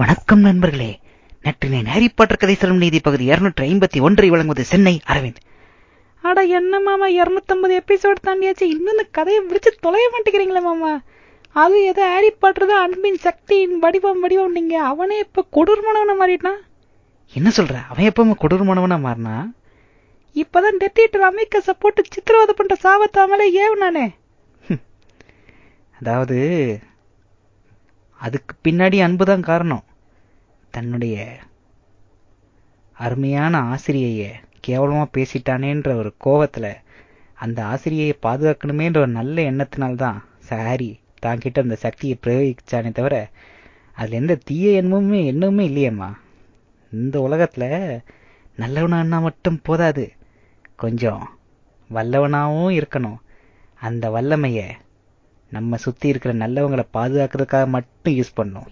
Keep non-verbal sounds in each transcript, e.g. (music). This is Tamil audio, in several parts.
வணக்கம் நண்பர்களே. நேற்று ஹாரி பாட்டர் கதை சொல்லும் நீதி பகுதி இருநூற்றி ஐம்பத்தி ஒன்றை வழங்குவது சென்னை அரவிந்த். அட என்ன மாமா இருநூத்தம்பது எபிசோட் தாண்டியாச்சு. இன்னும் இந்த கதையை பிடிச்சு தொலைய மாட்டேங்கிறீங்களே மாமா. அது எதோ ஹாரி பாட்டர் தான் அன்பின் சக்தியின் வடிவம் வடிவம். நீங்க அவனே இப்ப கொடூரமானவன மாறிட்டான்? என்ன சொல்ற? அவன் எப்பவுமே கொடூரமானவனா மாறினா? இப்பதான் டெத் ஈட்டர் அமெரிக்கா போட்டு சித்திரவதை பண்ற சாவத்தாமலே ஏவனானே அதாவது அதுக்கு பின்னாடி அன்புதான் காரணம். தன்னுடைய அருமையான ஆசிரியைய கேவலமா பேசிட்டானேன்ற ஒரு கோவத்துல அந்த ஆசிரியையை பாதுகாக்கணுமேன்ற ஒரு நல்ல எண்ணத்தினால்தான் சாரி தாங்கிட்ட அந்த சக்தியை பிரயோகிச்சானே தவிர அதுல எந்த தீய எண்ணமுமே எண்ணமுமே இல்லையம்மா. இந்த உலகத்துல நல்லவனா மட்டும் போதாது. கொஞ்சம் வல்லவனாகவும் இருக்கணும். அந்த வல்லமைய நம்ம சுத்தி இருக்கிற நல்லவங்களை பாதுகாக்கிறதுக்காக மட்டும் யூஸ் பண்ணும்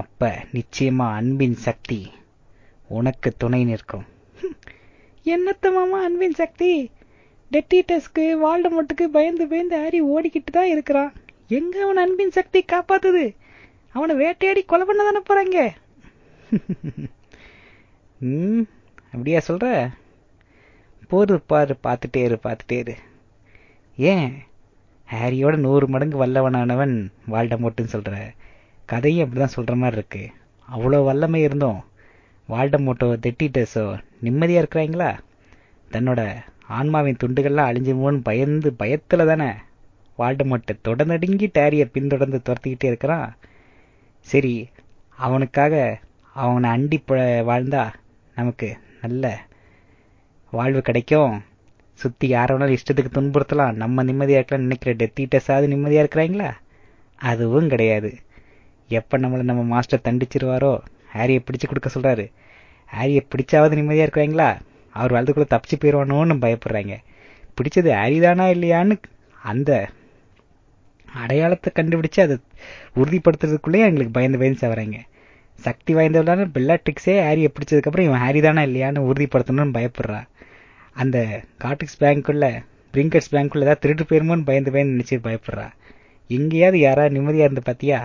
அப்ப நிச்சயமா அன்பின் சக்தி உனக்கு துணை நிற்கும். என்னத்த மாமா அன்பின் சக்தி? டெட்டீட்டஸ்க்கு வால்டமோட்டுக்கு பயந்து பயந்து ஹாரி ஓடிக்கிட்டு தான் இருக்கிறான். எங்க அவன் அன்பின் சக்தி காப்பாத்துது? அவனை வேட்டையாடி கொலை பண்ண தானே போறாங்க? ம் அப்படியா சொல்ற? போரு பாரு பார்த்துட்டே இரு பார்த்துட்டே இரு. ஏன்? ஹாரியோட நூறு மடங்கு வல்லவனானவன் வால்டமோட்டுன்னு சொல்ற. கதையும் அப்படிதான் சொல்ற மாதிரி இருக்கு. அவ்வளோ வல்லமை இருந்தோம் வால்டமோட்டோ தெட்டிட்டஸோ நிம்மதியா இருக்கிறாங்களா? தன்னோட ஆன்மாவின் துண்டுகள்லாம் அழிஞ்சிருமோன்னு பயந்து பயத்துல தானே வால்டமோட்டை தொடர்நடுங்கி டேரியை பின்தொடர்ந்து துரத்திக்கிட்டே இருக்கிறான். சரி அவனுக்காக அவனை அண்டி வாழ்ந்தா நமக்கு நல்ல வாழ்வு கிடைக்கும். சுத்தி யார வேணாலும் இஷ்டத்துக்கு துன்புறுத்தலாம். நம்ம நிம்மதியா இருக்கலாம் நினைக்கிற டெத்தீட்டஸாவது நிம்மதியா இருக்கிறாங்களா? அதுவும் கிடையாது. எப்ப நம்மளை நம்ம மாஸ்டர் தண்டிச்சிருவாரோ? ஹாரியை பிடிச்சு கொடுக்க சொல்றாரு. ஹாரியை பிடிச்சாவது நிம்மதியா இருக்கிறாங்களா அவர் வலதுக்குள்ள தப்பிச்சு போயிடுவானோன்னு பயப்படுறாங்க. பிடிச்சது ஹாரி தானா இல்லையான்னு அந்த அடையாளத்தை கண்டுபிடிச்சு அதை உறுதிப்படுத்துறதுக்குள்ளேயே எங்களுக்கு பயந்து பயந்து சாவறாங்க. சக்தி வாய்ந்தவளான பெல்லாட்ரிக்ஸே ஹாரியை பிடிச்சதுக்கப்புறம் இவன் ஹாரி தானா இல்லையான்னு உறுதிப்படுத்தணும்னு பயப்படுறான் அந்த காட்டிக்ஸ் பேங்க்குள்ள பிரிங்கர்ஸ் பேங்க்குள்ள ஏதாவது திருட்டு போயிருமோன்னு பயந்து பயந்து நினைச்சு பயப்படுறா. எங்கேயாவது யாராவது நிம்மதியா இருந்து பாத்தியா?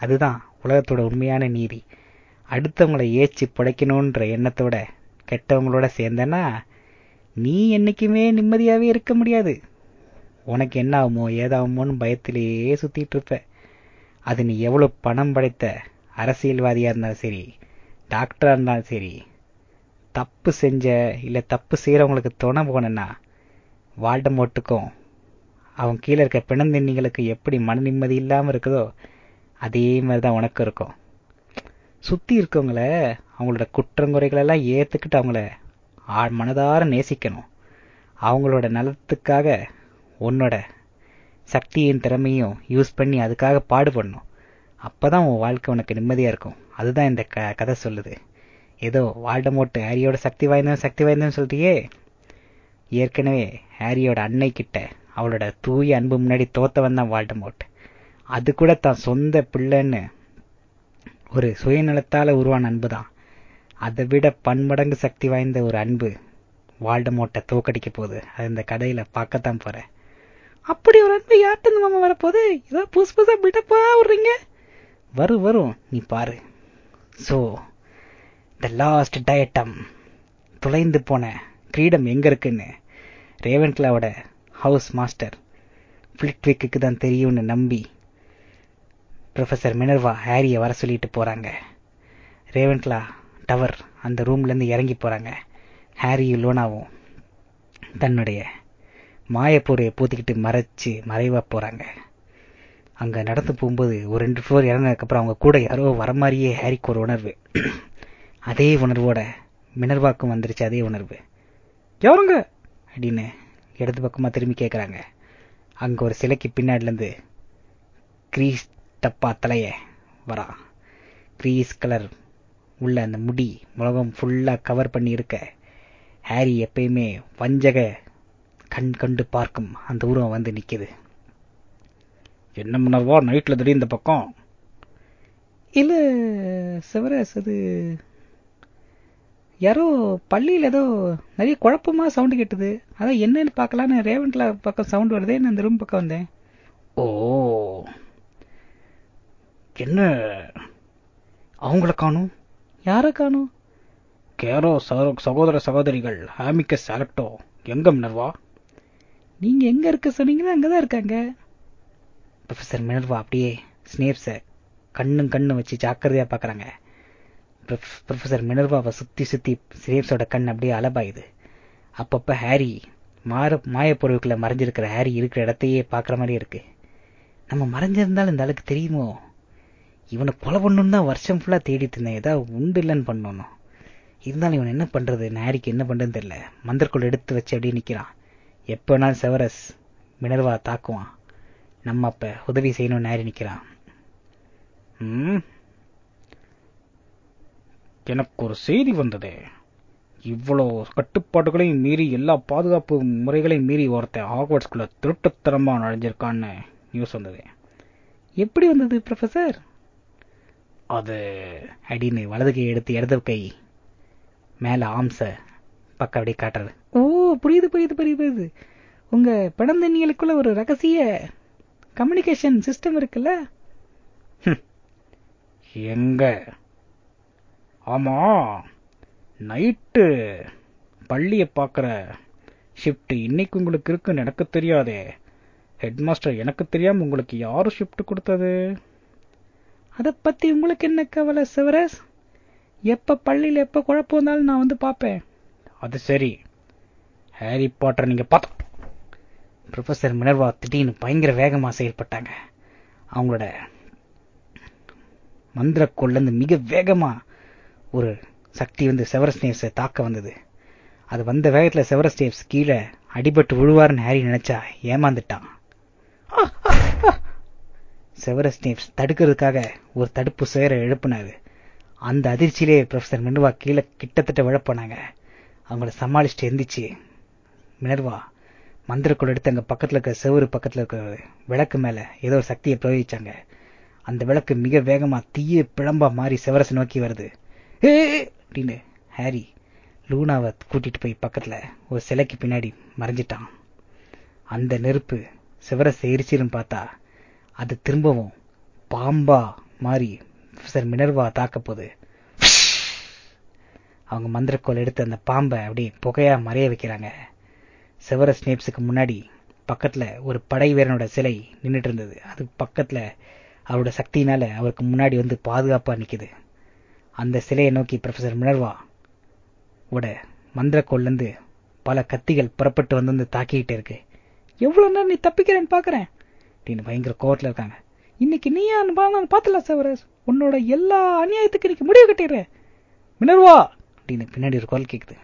அதுதான் உலகத்தோட உண்மையான நீதி. அடுத்தவங்களை ஏச்சு பிழைக்கணுன்ற எண்ணத்தோட கெட்டவங்களோட சேர்ந்தனா நீ என்னைக்குமே நிம்மதியாவே இருக்க முடியாது. உனக்கு என்ன ஆகுமோ ஏதாகுமோன்னு பயத்திலேயே சுத்திட்டு இருப்ப அது நீ எவ்வளவு பணம் படைத்த அரசியல்வாதியா இருந்தாலும் சரி டாக்டரா இருந்தாலும் சரி தப்பு செஞ்ச இல்ல தப்பு செய்யறவங்களுக்கு துணை போனேன்னா வாழ்டமோட்டுக்கும் அவன் கீழே இருக்க பிணந்தின்னிகளுக்கு எப்படி மன நிம்மதி இல்லாம இருக்குதோ அதே மாதிரி தான் உனக்கு இருக்கும். சுற்றி இருக்கவங்கள அவங்களோட குற்றங்குறைகளெல்லாம் ஏற்றுக்கிட்டு அவங்கள அவங்கள மனதார நேசிக்கணும். அவங்களோட நலத்துக்காக உன்னோட சக்தியின் திறமையும் யூஸ் பண்ணி அதுக்காக பாடுபடணும். அப்போ தான் உன் வாழ்க்கை உனக்கு நிம்மதியாக இருக்கும். அதுதான் இந்த கதை சொல்லுது. ஏதோ வால்டமோட்டு ஹாரியோட சக்தி வாய்ந்தவன் சக்தி வாய்ந்தவன் சொல்றியே. ஏற்கனவே ஹாரியோட அன்னை கிட்ட அவளோட தூய அன்பு முன்னாடி தோத்தவன் தான் வால்டமோட் அது கூட தான் சொந்த பிள்ளைன்னு ஒரு சுயநலத்தால உருவான அன்பு தான் அதை விட பன்மடங்கு சக்தி வாய்ந்த ஒரு அன்பு வால்டமோட்டை தோக்கடிக்க போகுது. அது இந்த கதையில பார்க்கத்தான் போறேன். அப்படி ஒரு அன்பு யார்ட்டு மாமா வரப்போகுது? ஏதோ புதுசு புதுசா பில்டப்பா விடுறீங்க வரும் வரும். நீ பாரு. ஸோ த லாஸ்ட் டயட்டம் துளைந்து போன கிரீடம் எங்க இருக்குன்னு? ரேவன்கிளாவோட ஹவுஸ் மாஸ்டர் பிளிட்விக்கு தான் தெரியும்னு நம்பி ப்ரொஃபசர் மினர்வா ஹாரியை வர சொல்லிட்டு போறாங்க. ரேவன்ட்லா டவர் அந்த ரூம்லேருந்து இறங்கி போறாங்க. ஹாரியும் லோனாவும் தன்னுடைய மாயப்பூரையை பூத்திக்கிட்டு மறைச்சு மறைவாக போறாங்க. அங்கே நடந்து போகும்போது ஒரு ரெண்டு ஃப்ளோர் இறங்கினதுக்கப்புறம் அவங்க கூட யாரோ வர மாதிரியே ஹாரிக்கு ஒரு உணர்வு. அதே உணர்வோட மினர்வாக்கும் வந்துருச்சு அதே உணர்வு. யாருங்க? அப்படின்னு இடது பக்கமாக திரும்பி கேட்குறாங்க அங்கே ஒரு சிலைக்கு பின்னாடிலேருந்து கிரீஸ் டப்பா தலைய வரா. கிரீஸ் கலர் உள்ள அந்த முடி முகம் ஃபுல்லா கவர் பண்ணி இருக்க ஹாரி எப்பயுமே வஞ்சக கண் கண்டு பார்க்கும். அந்த உருவம் வந்து நிக்குது. என்ன முன்னர்வா நைட்ல திடீர் இந்த பக்கம். இல்ல சிவராஸ் அது யாரோ பள்ளியில் ஏதோ நிறைய குழப்பமா சவுண்டு கேட்டது. அதான் என்னன்னு பார்க்கலான்னு ரேவன்ல பக்கம் சவுண்ட் வருதே நான் அந்த ரூம் பக்கம் வந்தேன். ஓ என்ன? அவங்கள காணும்? யார காணும்? கேரோ சகோதர சகோதரிகள் ஹாமிக்கஸ் அலக்டோ எங்க மினர்வா நீங்க எங்க இருக்க சொன்னீங்களோ அங்கதான் இருக்காங்க. ப்ரொஃபசர் மினர்வா அப்படியே ஸ்னேப்ஸ கண்ணும் கண்ணும் வச்சு ஜாக்கிரதையா பாக்குறாங்க. ப்ரொஃபசர் மினர்வாவை சுத்தி சுத்தி ஸ்னேப்ஸோட கண் அப்படியே அலபாயுது. அப்பப்ப ஹாரி மாற மாயப்பொருளுக்குள்ள மறைஞ்சிருக்கிற ஹாரி இருக்கிற இடத்தையே பாக்குற மாதிரி இருக்கு. நம்ம மறைஞ்சிருந்தாலும் இந்த ஆளுக்கு தெரியுமோ? இவனை கொலை பண்ணணும் தான் வருஷம் ஃபுல்லாக தேடிட்டு இருந்தேன். ஏதாவது உண்டு இல்லைன்னு பண்ணணும். இருந்தாலும் இவன் என்ன பண்ணுறது ஹாரிக்கு என்ன பண்ணுறதுன்னு தெரியல. மந்திரக்குள் எடுத்து வச்சு அப்படியே நிற்கிறான் எப்போ வேணாலும் செவரஸ் மினர்வா தாக்குவான். நம்ம அப்போ உதவி செய்யணும்னு ஹாரி நிற்கிறான் எனக்கு ஒரு செய்தி வந்தது. இவ்வளோ கட்டுப்பாடுகளையும் மீறி எல்லா பாதுகாப்பு முறைகளையும் மீறி ஒருத்தன் ஹாக்வர்ட்ஸ்குள்ள திருட்டுத்தரமாக நுழைஞ்சிருக்கான்னு நியூஸ் வந்தது. எப்படி வந்தது ப்ரொஃபசர் அது அப்படின்னு வலது கை எடுத்து இடது கை மேல ஆம்ச பக்கம் அப்படியே காட்டுறது. ஓ புரியுது புரியுது புரியுது புரியுது. உங்க பழந்தண்ணிகளுக்குள்ள ஒரு ரகசிய கம்யூனிகேஷன் சிஸ்டம் இருக்குல்ல? எங்க? ஆமா. நைட்டு பள்ளிய பாக்குற ஷிஃப்ட் இன்னைக்கு உங்களுக்கு இருக்குன்னு எனக்கு தெரியாதே. ஹெட் மாஸ்டர் எனக்கு தெரியாம உங்களுக்கு யாரு ஷிஃப்ட் கொடுத்தது? அதை பத்தி உங்களுக்கு என்ன கவலை சிவரஸ் எப்ப பள்ளியில எப்ப குழப்பம் வந்தாலும் நான் வந்து பார்ப்பேன். அது சரி. ஹாரி பாட்டர் நீங்க பார்த்த ப்ரொஃபசர் மினர்வா திடீர்னு பயங்கர வேகமா செயல்பட்டாங்க. அவங்களோட மந்திர கொள்ளந்து மிக வேகமா ஒரு சக்தி வந்து செவரஸ்னேவ்ஸை தாக்க வந்தது. அது வந்த வேகத்துல செவரஸ்னேவ்ஸ் கீழே அடிபட்டு விழுவார்னு ஹாரி நினைச்சா ஏமாந்துட்டான். செவரஸ்னேவ்ஸ் தடுக்கிறதுக்காக ஒரு தடுப்பு சுயரை எழுப்பினாரு. அந்த அதிர்ச்சியிலே ப்ரொஃபசர் மினர்வா கீழே கிட்டத்தட்ட விழப்போனாங்க. அவங்கள சமாளிச்சுட்டு எந்திரிச்சு மினர்வா மந்திரக்குள் எடுத்து அங்கே பக்கத்தில் இருக்கிற செவரு பக்கத்தில் இருக்க விளக்கு மேலே ஏதோ ஒரு சக்தியை பிரயோகிச்சாங்க. அந்த விளக்கு மிக வேகமாக தீய பிழம்பா மாறி செவரசை நோக்கி வருது. ஏ அப்படின்னு ஹாரி லூனாவை கூட்டிட்டு போய் பக்கத்தில் ஒரு சிலைக்கு பின்னாடி மறைஞ்சிட்டான். அந்த நெருப்பு சிவரசை எரிச்சிலும் பார்த்தா அது திரும்பவும் பாம்பா மாறி சார் மினர்வா தாக்க போகுது அவங்க மந்திரக்கோல் எடுத்து அந்த பாம்பை அப்படியே புகையா மறைய வைக்கிறாங்க. செவர ஸ்னேப்ஸுக்கு முன்னாடி பக்கத்துல ஒரு படை வீரனோட சிலை நின்றுட்டு இருந்தது. அது பக்கத்துல அவரோட சக்தியினால அவருக்கு முன்னாடி வந்து பாதுகாப்பா நிக்குது. அந்த சிலையை நோக்கி ப்ரொஃபசர் மினர்வா உட மந்திரக்கோல்லேருந்து பல கத்திகள் புறப்பட்டு வந்து வந்து தாக்கிக்கிட்டு இருக்கு. எவ்வளவு நேரம் நீ தப்பிக்கிறேன்னு பாக்குறேன்? அப்படின்னு பயங்கர கோவத்தில் இருக்காங்க. இன்னைக்கு நீயா பார்த்துல செவரஸ் உன்னோட எல்லா அநியாயத்துக்கு இன்னைக்கு முடிவு கட்டிடுறேன் மினர்வா! அப்படின்னு பின்னாடி ஒரு குரல் கேட்குது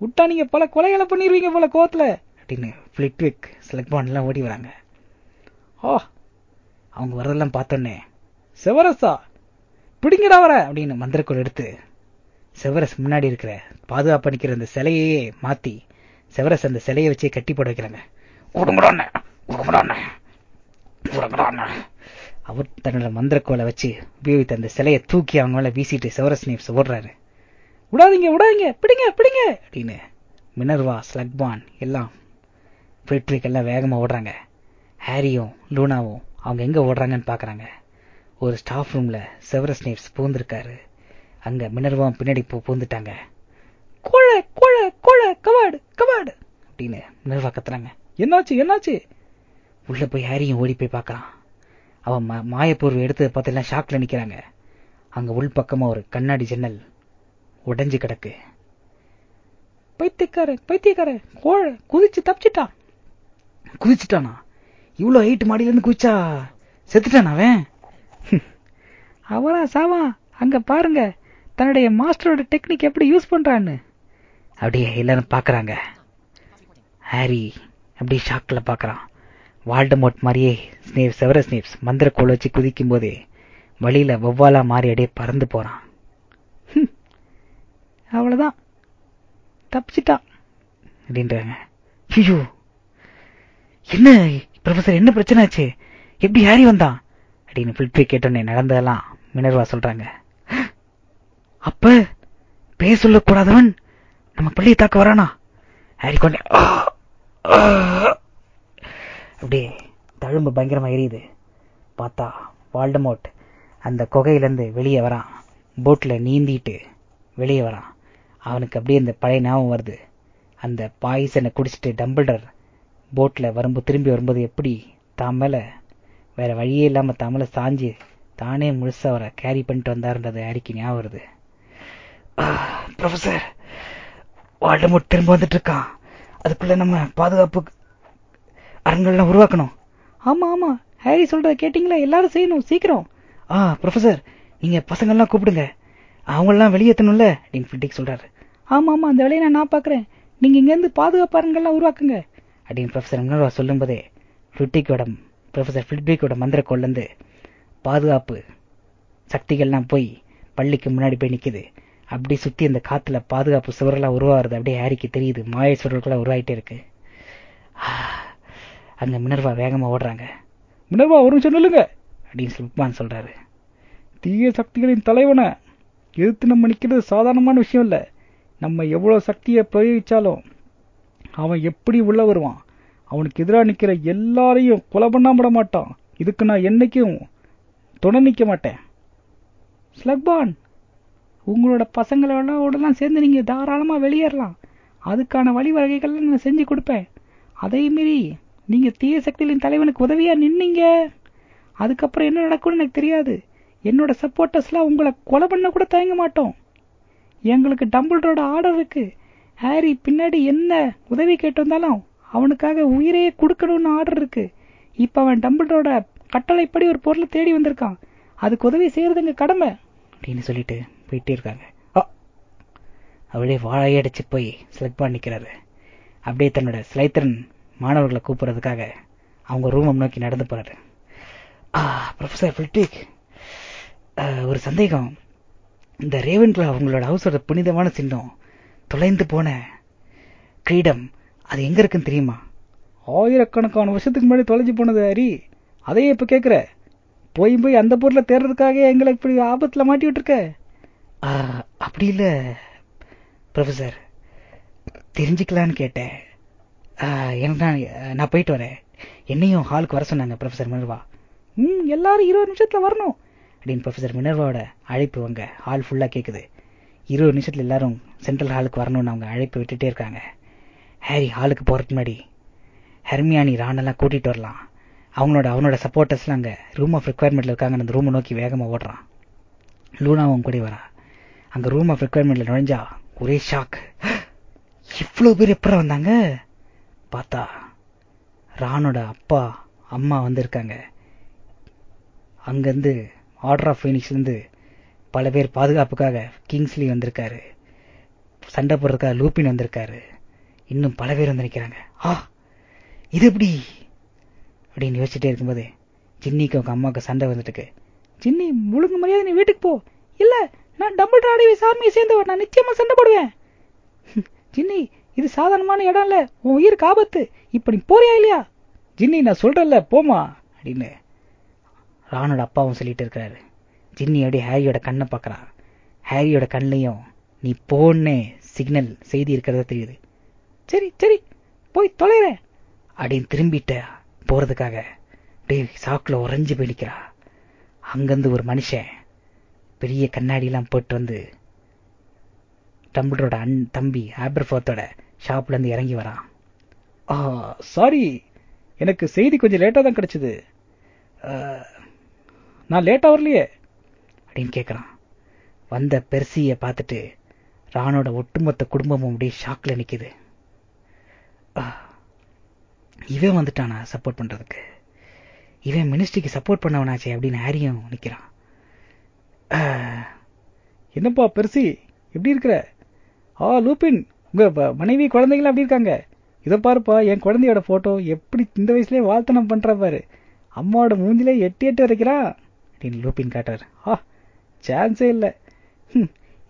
விட்டா நீங்க பல கொலைகளை பண்ணிருவீங்க போல கோவத்தில். அப்படின்னு பிளிட்விக் ஸ்லக்பான் ஓடி வராங்க. ஓ அவங்க வரதெல்லாம் பார்த்தோன்னே செவரஸா பிடிங்கடா வர அப்படின்னு மந்திரக்குள் எடுத்து செவரஸ் முன்னாடி இருக்கிற பாதுகாப்பு நிக்கிற அந்த சிலையே மாத்தி செவரஸ் அந்த சிலையை வச்சே கட்டி போட வைக்கிறாங்க. அவர் தன்னோட மந்திரக்கோலை வச்சு உபயோகித்த அந்த சிலையை தூக்கி அவங்க மேல வீசிட்டு செவரஸ் நேப்ஸ் ஓடுறாரு. விடாதீங்க விடாதீங்க பிடிங்க பிடிங்க அப்படின்னு மினர்வா ஸ்லக்பான் எல்லாம் ஃபிளிட்ரிக் எல்லாம் வேகமா ஓடுறாங்க. ஹாரியும் லூனாவும் அவங்க எங்க ஓடுறாங்கன்னு பாக்குறாங்க. ஒரு ஸ்டாஃப் ரூம்ல செவரஸ் நேப்ஸ் பூந்திருக்காரு. அங்க மினர்வாவும் பின்னாடி பூந்துட்டாங்க. கோழ கோழ கோழ கவாடு கவாடு அப்படின்னு மினர்வா கத்துறாங்க. என்னாச்சு என்னாச்சு? உள்ள போய் ஹாரியும் ஓடி போய் பார்க்கறான். அவன் மாயப்பூர்வ எடுத்ததை பார்த்தெல்லாம் ஷாக்ல நிக்கிறாங்க. அங்க உள் பக்கமா ஒரு கண்ணாடி ஜன்னல் உடைஞ்சு கிடக்கு. பைத்தியக்காரன் பைத்தியக்காரன் கோழ குதிச்சு தப்பிச்சிட்டான். குதிச்சுட்டானா? இவ்வளவு ஹைட் மாடியில இருந்து குதிச்சா செத்துட்டான் அவன்? (laughs) அவரா சாவா அங்க பாருங்க தன்னுடைய மாஸ்டரோட டெக்னிக் எப்படி யூஸ் பண்றான்னு. அப்படியே எல்லாரும் பாக்குறாங்க ஹாரி அப்படியே ஷாக்ல பாக்குறான் வால்டமோட் மாதிரியே ஸ்னேப் செவர ஸ்னேப்ஸ் மந்திர கோல் வச்சு குதிக்கும் போதே வழியில வௌவாலா மாறி அப்படியே பறந்து போறான். அவ்வளவுதான். தப்பிச்சிட்டான். அப்படின்றாங்க. ஐயோ. என்ன? ப்ரொஃபசர் என்ன பிரச்சனை ஆச்சு? எப்படி ஹாரி வந்தான்? அப்படின்னு பில்ட்ரி கேட்டோன்னே நடந்ததெல்லாம் மினர்வா சொல்றாங்க. அப்ப பேர் சொல்லக்கூடாதவன் நம்ம பள்ளியை தாக்க வரானா? ஹாரி கொண்டே அப்படியே தழும்பு பயங்கரமா எரியுது. பார்த்தா வால்டமோட் அந்த குகையிலேருந்து வெளியே வரான். போட்டில் நீந்திட்டு வெளியே வரான். அவனுக்கு அப்படியே அந்த பழைய ஞாபகம் வருது. அந்த பாய்சனை குடிச்சிட்டு டம்பிள்டர் போட்டில் வரும்போது திரும்பி வரும்போது எப்படி தான் மேலே வேற வழியே இல்லாமல் தான் சாஞ்சு தானே முழுசாக அவரை கேரி பண்ணிட்டு வந்தாருன்றது ஹாரிக்கு ஞாபகம் வருது. ப்ரொஃபசர் வால்டமோட் திரும்ப வந்துட்டு இருக்கான். அதுக்குள்ள நம்ம பாதுகாப்பு அரண்கள்லாம் உருவாக்கணும். ஆமா ஆமா. ஹாரி சொல்றத கேட்டீங்களா? எல்லாரும் செய்யணும் சீக்கிரம். ஆ ப்ரொஃபசர் நீங்க பசங்கள்லாம் கூப்பிடுங்க. அவங்களெல்லாம் வெளியேற்றணும்ல அப்படின்னு ஃபில்டிக் சொல்றாரு. ஆமா ஆமா அந்த வேலையை நான் நான் பாக்குறேன். நீங்க இங்கேருந்து பாதுகாப்பு அரண்கள்லாம் உருவாக்குங்க அப்படின்னு ப்ரொஃபசர் மினர்வா சொல்லும்போதே ஃபிட்டிக்கோட ப்ரொஃபசர் ஃபிட்பிக்கோட மந்திர கொள்ளந்து பாதுகாப்பு சக்திகள்லாம் போய் பள்ளிக்கு முன்னாடி போய் நிற்குது அப்படி சுத்தி அந்த காத்துல பாதுகாப்பு சுவரெல்லாம் உருவாகிறது அப்படியே ஹாரிக்கு தெரியுது. மாய சுவர்களாக உருவாயிட்டே இருக்கு. அங்க மினர்வா வேகமா ஓடுறாங்க. மினர்வா ஒரு நிமிஷம் நில்லுங்க. அப்படின்னு சுல்பான் சொல்றாரு. தீய சக்திகளின் தலைவனை எதிர்த்து நம்ம நிக்கிறது சாதாரணமான விஷயம் இல்ல. நம்ம எவ்வளவு சக்தியை பிரயோகிச்சாலும் அவன் எப்படி உள்ள வருவான்? அவனுக்கு எதிராக நிக்கிற எல்லாரையும் கொலை விட மாட்டான். இதுக்கு நான் என்னைக்கும் துணை நிக்க மாட்டேன். ஸ்லக்பான் உங்களோட பசங்களோடலாம் சேர்ந்து நீங்க தாராளமா வெளியேறலாம். அதுக்கான வழிவகைகள் நான் செஞ்சு கொடுப்பேன். அதே மீறி நீங்க தீய சக்திகளின் தலைவனுக்கு உதவியா நின்னீங்க? அதுக்கப்புறம் என்ன நடக்கும்னு எனக்கு தெரியாது. என்னோட சப்போர்ட்டர்ஸ்லாம் உங்களை கொலை பண்ண கூட தயங்க மாட்டோம். எங்களுக்கு டம்பிள்டரோட ஆர்டர் இருக்கு. ஹாரி பின்னாடி என்ன உதவி கேட்டு வந்தாலும் அவனுக்காக உயிரையே கொடுக்கணும்னு ஆர்டர் இருக்கு. இப்ப அவன் டம்பிள்டரோட கட்டளைப்படி ஒரு பொருளை தேடி வந்திருக்கான். அதுக்கு உதவி செய்யறது எங்க கடமை. அப்படின்னு சொல்லிட்டு போயிட்டே இருக்காங்க. அப்படியே வாழையடிச்சு போய் செலக்ட் பண்ணிக்கிறாரு. அப்படியே தன்னோட ஸ்லைத்திரன் மாணவர்களை கூப்பிடுறதுக்காக அவங்க ரூமம் நோக்கி நடந்து போறாரு. ப்ரொஃபசர் ஃபில்டிக் ஒரு சந்தேகம். இந்த ரேவன்கிளா அவங்களோட ஹவுஸோட புனிதமான சின்னம் தொலைந்து போன கிரீடம் அது எங்க இருக்குன்னு தெரியுமா? ஆயிரக்கணக்கான வருஷத்துக்கு முன்னாடி தொலைஞ்சு போனது ஹரி. அதையே இப்ப கேட்கிற போய் போய் அந்த பொருளை தேடுறதுக்காக எங்களை இப்படி ஆபத்துல மாட்டி விட்டுருக்க? அப்படி இல்ல ப்ரொஃபசர் தெரிஞ்சுக்கலான்னு கேட்டேன். எனக்கு நான் போயிட்டு வரேன். என்னையும் ஹாலுக்கு வர சொன்னாங்க ப்ரொஃபசர் மினர்வா. ம் எல்லாரும் இருபது நிமிஷத்தில் வரணும் அப்படின்னு ப்ரொஃபசர் மினர்வாவோட அழைப்பு அங்கே ஹால் ஃபுல்லாக கேட்குது இருபது நிமிஷத்தில் எல்லாரும் சென்ட்ரல் ஹாலுக்கு வரணும்னு அவங்க அழைப்பு விட்டுட்டே இருக்காங்க. ஹாரி ஹாலுக்கு போகிறதுக்கு முன்னாடி ஹெர்மியானி ராணெல்லாம் கூட்டிகிட்டு வரலாம். அவங்களோட அவனோட சப்போர்ட்டர்ஸ்லாம் அங்கே ரூம் ஆஃப் ரெக்யர்மெண்ட்டில் இருக்காங்க அந்த ரூமை நோக்கி வேகமாக ஓடுறான். லூனாவும் கூட வரா. அங்கே ரூம் ஆஃப் ரெக்யர்மெண்ட்டில் நுழைஞ்சா ஒரே ஷாக் (gasps) இவ்வளோ பேர் எப்பறம் வந்தாங்க? பார்த்தா ராணோட அப்பா அம்மா வந்திருக்காங்க. அங்கேருந்து ஆர்டர் ஆஃப் ஃபீனிக்ஸ்ல இருந்து பல பேர் பாதுகாப்புக்காக கிங்ஸ்லி வந்திருக்காரு. சண்டை போடுறதுக்காக லூப்பின் வந்திருக்காரு. இன்னும் பல பேர் வந்து நிக்கிறாங்க. ஆ இது எப்படி? அப்படின்னு யோசிச்சுட்டே இருக்கும்போது ஜின்னிக்கு அவங்க அம்மாவுக்கு சண்டை வந்துட்டு ஜின்னி முழுங்க மரியாதை நீ வீட்டுக்கு போ. இல்லை நான் டபுள் ராடிவி சாமியை சேர்ந்தவர் நான் நிச்சயமா சண்டை போடுவேன். (laughs) ஜின்னி இது சாதாரணமான இடம் இல்ல உன் உயிருக்கு ஆபத்து இப்ப நீ போறியா இல்லையா? ஜின்னி நான் சொல்றேன்ல போமா அப்படின்னு ராணோட அப்பாவும் சொல்லிட்டு இருக்கிறாரு. ஜின்னி அப்படியே ஹாரியோட கண்ணை பார்க்கறான் ஹாரியோட கண்ணையும் நீ போன்னு சிக்னல் செய்தி இருக்கிறதா தெரியுது. சரி சரி போய் தொலைறேன் அப்படின்னு திரும்பிட்ட போறதுக்காக அப்படியே சாக்குல உறைஞ்சு போய் நிற்கிறா அங்கிருந்து ஒரு மனுஷன் பெரிய கண்ணாடி எல்லாம் போட்டு வந்து டம்பிளரோட அன் தம்பி ஆப்ரஃபோர்த்தோட ஷாப்ல இருந்து இறங்கி வரான். ஆ சாரி எனக்கு செய்தி கொஞ்சம் லேட்டா தான் கிடைச்சது. நான் லேட்டா வரலையே. அப்படின்னு கேட்கறான் வந்த பெர்சிய பார்த்துட்டு ராணோட ஒட்டுமொத்த குடும்பமும் அப்படியே ஷாக்ல நிக்குது. இவன் வந்துட்டானா சப்போர்ட் பண்றதுக்கு? இவன் மினிஸ்ட்ரிக்கு சப்போர்ட் பண்ணவனாச்சே அப்படின்னு ஹாரியும் நிக்கிறான். என்னப்பா பெருசி எப்படி இருக்கிற? ஆ லூபின் உங்க மனைவி குழந்தைகள் அப்படி இருக்காங்க? இதை பாருப்பா என் குழந்தையோட போட்டோ எப்படி இந்த வயசுலயே வாழ்த்தனம் பண்ற பாரு. அம்மாவோட மூஞ்சிலே எட்டி எட்டு வரைக்கிறான் அப்படின்னு லூபின் காட்டார் ஆ சான்ஸே இல்லை.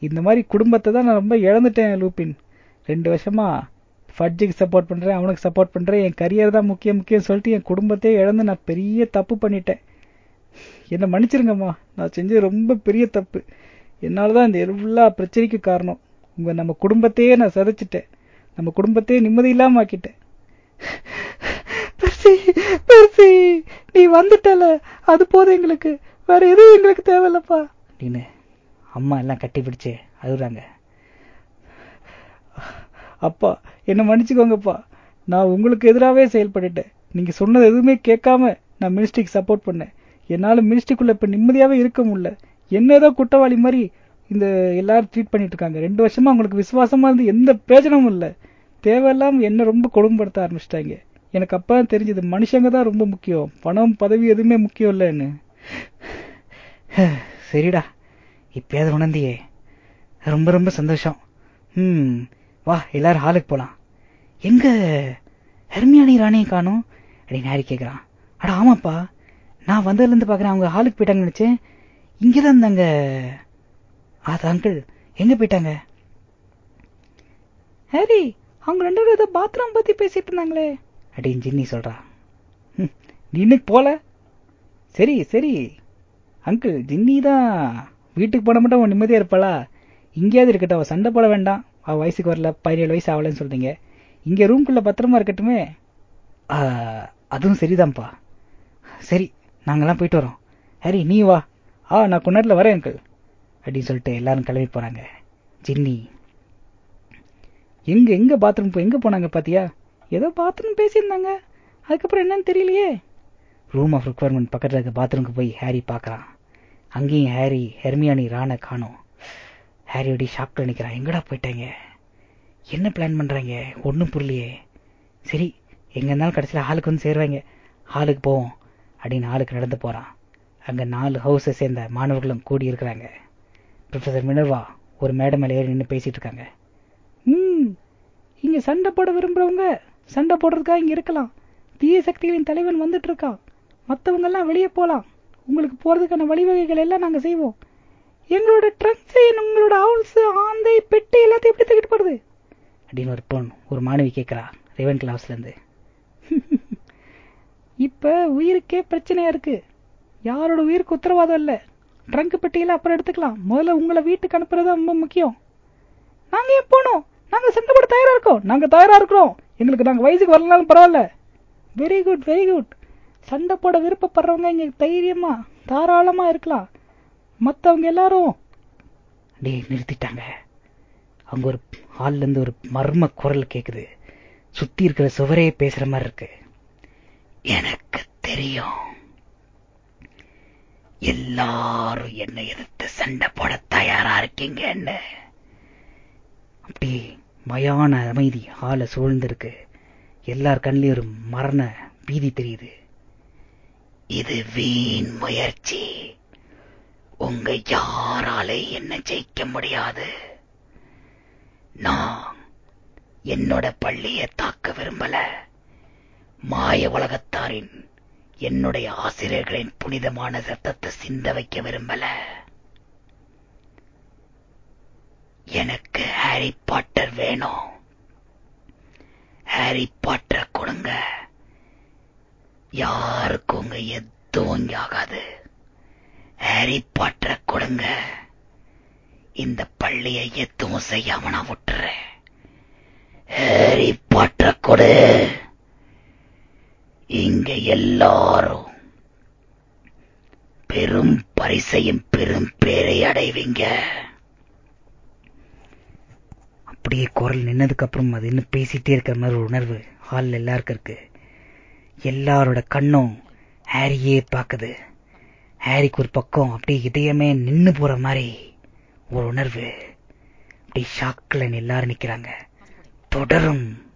இந்த மாதிரி குடும்பத்தை தான் நான் ரொம்ப இழந்துட்டேன் லூபின். ரெண்டு வருஷமா ஃபட்ஜுக்கு சப்போர்ட் பண்றேன் அவனுக்கு சப்போர்ட் பண்றேன். என் கரியர் தான் முக்கியம் முக்கியம் சொல்லிட்டு என் குடும்பத்தையே இழந்து நான் பெரிய தப்பு பண்ணிட்டேன். என்ன மன்னிச்சிருங்கம்மா. நான் செஞ்சது ரொம்ப பெரிய தப்பு. என்னாலதான் இந்த எல்லா பிரச்சனைக்கு காரணம். உங்க நம்ம குடும்பத்தையே நான் சதைச்சிட்டேன். நம்ம குடும்பத்தையே நிம்மதி இல்லாம ஆக்கிட்டேன். பெர்சி பெர்சி நீ வந்துட்டல. அது போதும் எங்களுக்கு. வேற எதுவும் எங்களுக்கு தேவையில்லப்பா. அப்படின்னு அம்மா எல்லாம் கட்டி பிடிச்சு அழுகுறாங்க. அப்பா என்ன மன்னிச்சுக்கோங்கப்பா. நான் உங்களுக்கு எதிராகவே செயல்பட்டுட்டேன். நீங்க சொன்னது எதுவுமே கேட்காம நான் மினிஸ்ட்ரிக்கு சப்போர்ட் பண்ணேன். என்னால மினிஸ்ட்ரிக்குள்ள இப்ப நிம்மதியாவே இருக்க முடியல. என்ன ஏதோ குற்றவாளி மாதிரி இந்த எல்லாரும் ட்ரீட் பண்ணிட்டு இருக்காங்க ரெண்டு வருஷமா அவங்களுக்கு விசுவாசமா இருந்து எந்த பிரயோஜனமும் இல்லை. தேவையில்லாம என்ன ரொம்ப கொடுமைப்படுத்த ஆரம்பிச்சிட்டாங்க. எனக்கு அப்பதான் தெரிஞ்சது மனுஷங்க தான் ரொம்ப முக்கியம். பணம் பதவி எதுவுமே முக்கியம் இல்லைன்னு. (sighs) சரிடா. இப்பயாவது உணர்ந்தியே. ரொம்ப ரொம்ப சந்தோஷம். ம் வா எல்லாரும் ஹாலுக்கு போலாம். எங்க? ஹெர்மியானி ராணியை காணும். அப்படின்னு ஹாரி கேட்கிறான் அட ஆமாப்பா. நான் வந்ததுலேருந்து பார்க்குறேன் அவங்க ஹாலுக்கு போயிட்டாங்கன்னு நினச்சேன். இங்கே தான் இருந்தாங்க. அது அங்கிள் எங்க போயிட்டாங்க? ஹாரி அவங்க ரெண்டு பேரும் ஏதோ பாத்ரூம் பத்தி பேசிட்டு இருந்தாங்களே. அப்படின்னு ஜின்னி சொல்றா. ம், நீ இன்னைக்கு போல? சரி சரி. அங்கிள் ஜின்னி தான் வீட்டுக்கு போன மட்டும் அவன் நிம்மதியா இருப்பாளா? இங்கேயாவது இருக்கட்டும் அவ சண்டை போட வேண்டாம். அவ வயசுக்கு வரல பதினேழு வயசு ஆகலன்னு சொல்றீங்க. இங்க ரூம்குள்ள பத்திரமா இருக்கட்டுமே? ஆ, அதுவும் சரிதான்ப்பா. சரி நாங்கெல்லாம் போயிட்டு வரோம். ஹரி நீ வா. ஆ நான் கொஞ்ச வரேன் அங்கிள் அப்படின்னு சொல்லிட்டு எல்லாரும் கிளம்பி போறாங்க. ஜின்னி. எங்க எங்க பாத்ரூம் எங்க போனாங்க பாத்தியா? ஏதோ பாத்ரூம் பேசியிருந்தாங்க. அதுக்கப்புறம் என்னன்னு தெரியலையே. ரூம் ஆஃப் ரிக்வயர்மெண்ட் பக்கத்துல இருக்க பாத்ரூமுக்கு போய் ஹாரி பார்க்கறான். அங்கேயும் ஹாரி ஹெர்மியானி ராண காணோம். ஹாரியோட ஷாக்ல நிற்கிறான் எங்கடா போயிட்டாங்க? என்ன பிளான் பண்றாங்க? ஒன்றும் புரியலையே. சரி எங்க இருந்தாலும் கடைசியில் ஹாலுக்கு வந்து சேருவாங்க. ஹாலுக்கு போவோம் அப்படின்னு ஹாலுக்கு நடந்து போறான். அங்க நாலு ஹவுஸை சேர்ந்த மாணவர்களும் கூடி இருக்கிறாங்க ப்ரொஃபசர் மினர்வா ஒரு மேடை மேலே ஏறி நின்று பேசிட்டு இருக்காங்க. ம் இங்க சண்டை போட விரும்புறவங்க சண்டை போடுறதுக்காக இங்க இருக்கலாம். தீய சக்திகளின் தலைவன் வந்துட்டு இருக்கான் மற்றவங்க எல்லாம் வெளியே போலாம். உங்களுக்கு போறதுக்கான வழிவகைகள் எல்லாம் நாங்க செய்வோம். எங்களோட ட்ரக்ஸ் உங்களோட ஹவுஸ் ஆந்தை பெட்டி எல்லாத்தையும் எப்படி தூக்கிட்டு போறது? அப்படின்னு ஒரு பொண்ணு ஒரு மாணவி கேட்கிறா ரேவன் கிளாஸ்ல இருந்து. (laughs) இப்ப உயிருக்கே பிரச்சனையா இருக்கு. யாரோட உயிருக்கு உத்தரவாதம் இல்லை. ட்ரங்க் பெட்டியில அப்புறம் எடுத்துக்கலாம். முதல்ல உங்களை வீட்டுக்கு அனுப்புறது ரொம்ப முக்கியம். நாங்கள் ஏன் போனோம் நாங்கள் சண்டை போட தயாராக இருக்கோம். நாங்கள் தயாராக இருக்கிறோம். எங்களுக்கு நாங்கள் வயசுக்கு வரலனாலும் பரவாயில்ல. வெரி குட் வெரி குட் சண்டை போட விருப்பப்படுறவங்க இங்கே தைரியமா தாராளமா இருக்கலாம். மத்தவங்க எல்லாரும் டேய் நிறுத்திட்டாங்க. அங்க ஒரு ஹால்லேருந்து ஒரு மர்ம குரல் கேட்குது சுத்தி இருக்கிற சுவரே பேசுற மாதிரி இருக்கு. எனக்கு தெரியும். எல்லாரும் என்னை எதிர்த்து சண்டை போட தயாரா இருக்கீங்கன்னு அப்படி மயான அமைதி ஆள சூழ்ந்திருக்கு. எல்லார் கண்ணிலும் ஒரு மரண பீதி தெரியுது. இது வீண் முயற்சி. உங்க யாராலே என்ன ஜெயிக்க முடியாது. நான் என்னோட பள்ளியை தாக்க விரும்பல. மாய உலகத்தாரின் என்னுடைய ஆசிரியர்களின் புனிதமான சத்தத்தை சிந்த வைக்க விரும்பல. எனக்கு ஹாரி பாட்டர் வேணும். ஹாரி பாட்டரை கொடுங்க. யாருக்கும் உங்க எதுவும் ஆகாது ஹாரி பாட்டரை கொடுங்க. இந்த பள்ளியை எதுவும் செய்யாம நான் விட்டுறேன். ஹாரி பாட்டரை கொடு. இங்க எல்லாரும் பெரும் பரிசையும் பெரும் பேரை அடைவீங்க. அப்படியே குரல் நின்னதுக்கு அப்புறம் அது இன்னும் பேசிட்டே இருக்கிற மாதிரி ஒரு உணர்வு ஹாலில் எல்லாருக்கும் இருக்கு. எல்லாரோட கண்ணும் ஹாரியே பார்க்குது. ஹாரிக்கு ஒரு பக்கம் அப்படியே இதயமே நின்னு போற மாதிரி ஒரு உணர்வு. அப்படியே ஷாக்கில் எல்லாரும் நிக்கிறாங்க. தொடரும்.